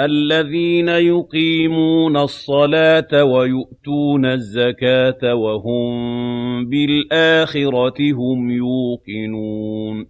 الَّذِينَ يُقِيمُونَ الصَّلَاةَ وَيُؤْتُونَ الزَّكَاةَ وَهُم بِالْآخِرَةِ هُمْ يُوقِنُونَ.